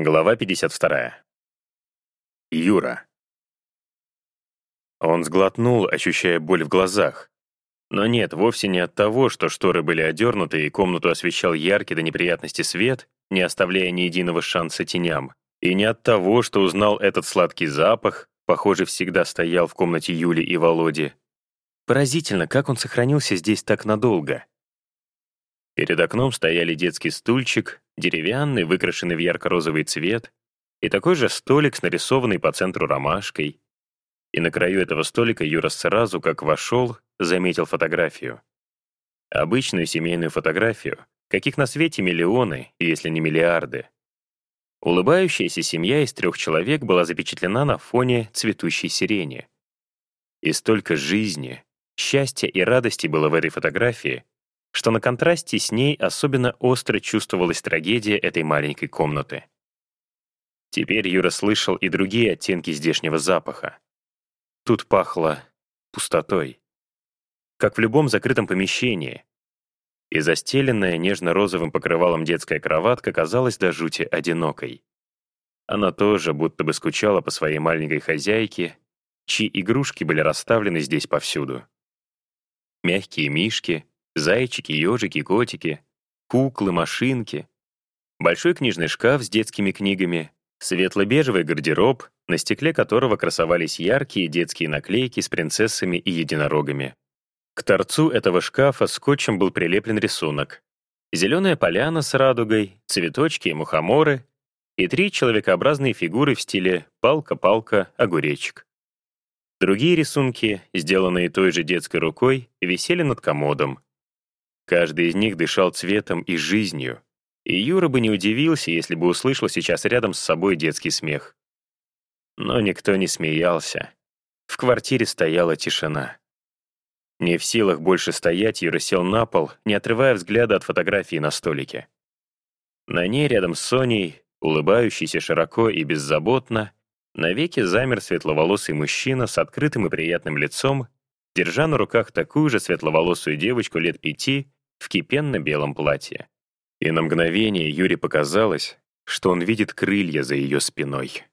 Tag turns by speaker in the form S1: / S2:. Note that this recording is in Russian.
S1: Глава 52. Юра. Он сглотнул, ощущая боль в глазах. Но нет, вовсе не от того, что шторы были одернуты и комнату освещал яркий до неприятности свет, не оставляя ни единого шанса теням. И не от того, что узнал этот сладкий запах, похоже, всегда стоял в комнате Юли и Володи. Поразительно, как он сохранился здесь так надолго. Перед окном стояли детский стульчик, деревянный, выкрашенный в ярко-розовый цвет, и такой же столик с нарисованной по центру ромашкой. И на краю этого столика Юра сразу, как вошел, заметил фотографию. Обычную семейную фотографию, каких на свете миллионы, если не миллиарды. Улыбающаяся семья из трех человек была запечатлена на фоне цветущей сирени. И столько жизни, счастья и радости было в этой фотографии, что на контрасте с ней особенно остро чувствовалась трагедия этой маленькой комнаты. Теперь Юра слышал и другие оттенки здешнего запаха. Тут пахло пустотой. Как в любом закрытом помещении. И застеленная нежно-розовым покрывалом детская кроватка казалась до жути одинокой. Она тоже будто бы скучала по своей маленькой хозяйке, чьи игрушки были расставлены здесь повсюду. Мягкие мишки, Зайчики, ежики, котики, куклы, машинки. Большой книжный шкаф с детскими книгами, светло-бежевый гардероб, на стекле которого красовались яркие детские наклейки с принцессами и единорогами. К торцу этого шкафа скотчем был прилеплен рисунок. Зеленая поляна с радугой, цветочки и мухоморы и три человекообразные фигуры в стиле палка-палка, огуречек. Другие рисунки, сделанные той же детской рукой, висели над комодом, Каждый из них дышал цветом и жизнью, и Юра бы не удивился, если бы услышал сейчас рядом с собой детский смех. Но никто не смеялся. В квартире стояла тишина. Не в силах больше стоять, Юра сел на пол, не отрывая взгляда от фотографии на столике. На ней рядом с Соней, улыбающийся широко и беззаботно, навеки замер светловолосый мужчина с открытым и приятным лицом, держа на руках такую же светловолосую девочку лет пяти в кипенно-белом платье. И на мгновение Юре показалось, что он видит крылья за ее спиной.